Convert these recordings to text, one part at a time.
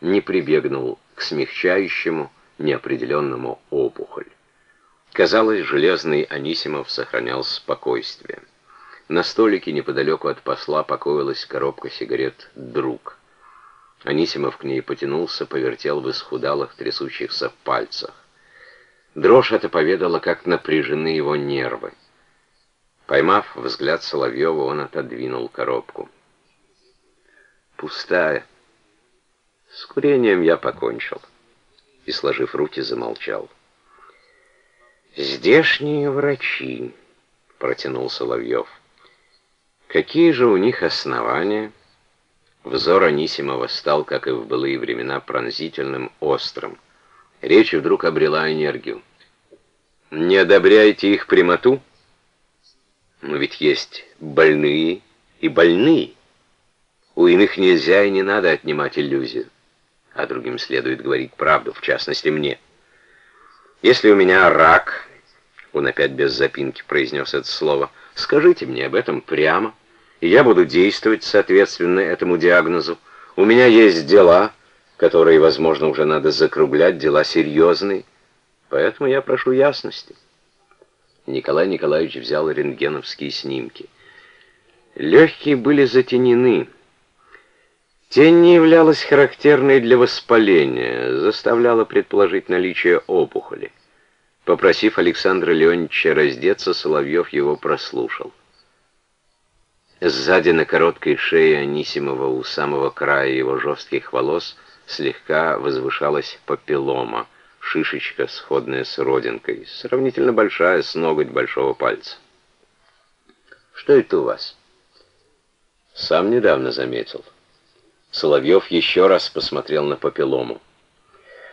не прибегнул к смягчающему, неопределенному опухоль. Казалось, железный Анисимов сохранял спокойствие. На столике неподалеку от посла покоилась коробка сигарет «Друг». Анисимов к ней потянулся, повертел в исхудалых, трясущихся пальцах. Дрожь это поведала, как напряжены его нервы. Поймав взгляд Соловьева, он отодвинул коробку. «Пустая. С курением я покончил». И, сложив руки, замолчал. «Здешние врачи», — протянул Соловьев. «Какие же у них основания?» Взор Анисимова стал, как и в былые времена, пронзительным, острым. Речь вдруг обрела энергию. «Не одобряете их прямоту?» «Но ведь есть больные и больные. У иных нельзя и не надо отнимать иллюзию. А другим следует говорить правду, в частности мне. Если у меня рак...» Он опять без запинки произнес это слово. «Скажите мне об этом прямо» и я буду действовать соответственно этому диагнозу. У меня есть дела, которые, возможно, уже надо закруглять, дела серьезные, поэтому я прошу ясности». Николай Николаевич взял рентгеновские снимки. Легкие были затенены. Тень не являлась характерной для воспаления, заставляла предположить наличие опухоли. Попросив Александра Леонидовича раздеться, Соловьев его прослушал. Сзади на короткой шее Анисимова у самого края его жестких волос слегка возвышалась папиллома, шишечка, сходная с родинкой, сравнительно большая, с ноготь большого пальца. «Что это у вас?» «Сам недавно заметил». Соловьев еще раз посмотрел на папиллому.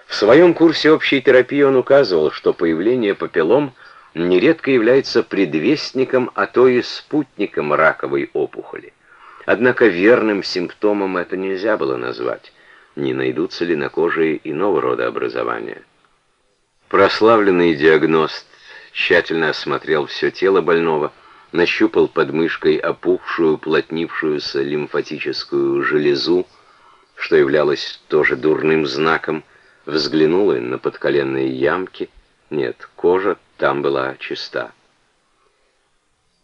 В своем курсе общей терапии он указывал, что появление папиллом – нередко является предвестником, а то и спутником раковой опухоли. Однако верным симптомом это нельзя было назвать. Не найдутся ли на коже иного рода образования? Прославленный диагност тщательно осмотрел все тело больного, нащупал под мышкой опухшую, плотнившуюся лимфатическую железу, что являлось тоже дурным знаком, взглянул на подколенные ямки. Нет, кожа там была чиста.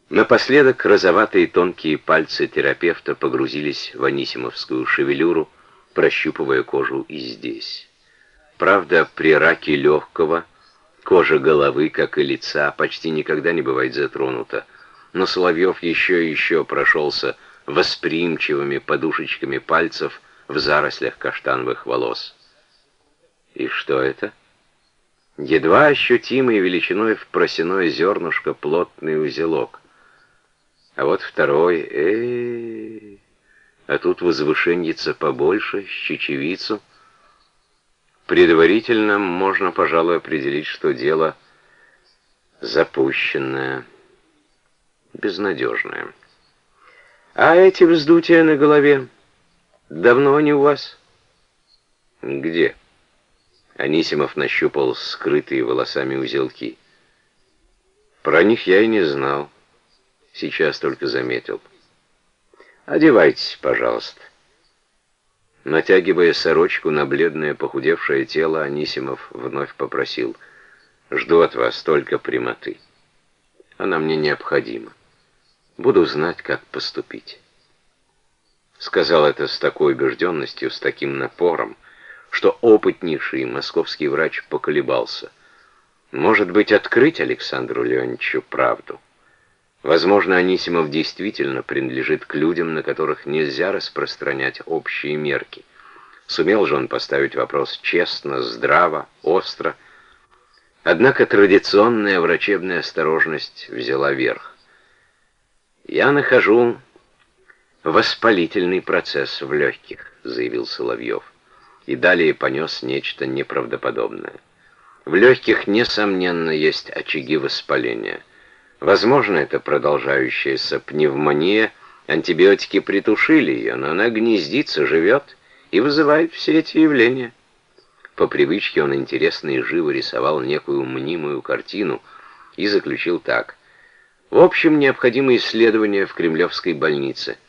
Напоследок розоватые тонкие пальцы терапевта погрузились в анисимовскую шевелюру, прощупывая кожу и здесь. Правда, при раке легкого кожа головы, как и лица, почти никогда не бывает затронута, но Соловьев еще и еще прошелся восприимчивыми подушечками пальцев в зарослях каштановых волос. И что это? едва ощутимый величиной в просяное зернышко плотный узелок. А вот второй, э, а тут возвышенница побольше, с чечевицу. Предварительно можно, пожалуй, определить, что дело запущенное, безнадежное. А эти вздутия на голове, давно они у вас? Где? Анисимов нащупал скрытые волосами узелки. Про них я и не знал. Сейчас только заметил. Одевайтесь, пожалуйста. Натягивая сорочку на бледное похудевшее тело, Анисимов вновь попросил. Жду от вас только прямоты. Она мне необходима. Буду знать, как поступить. Сказал это с такой убежденностью, с таким напором, что опытнейший московский врач поколебался. Может быть, открыть Александру Леонидовичу правду? Возможно, Анисимов действительно принадлежит к людям, на которых нельзя распространять общие мерки. Сумел же он поставить вопрос честно, здраво, остро. Однако традиционная врачебная осторожность взяла верх. «Я нахожу воспалительный процесс в легких», — заявил Соловьев и далее понес нечто неправдоподобное. В легких, несомненно, есть очаги воспаления. Возможно, это продолжающаяся пневмония, антибиотики притушили ее, но она гнездится, живет и вызывает все эти явления. По привычке он интересно и живо рисовал некую мнимую картину и заключил так. В общем, необходимо исследование в Кремлевской больнице.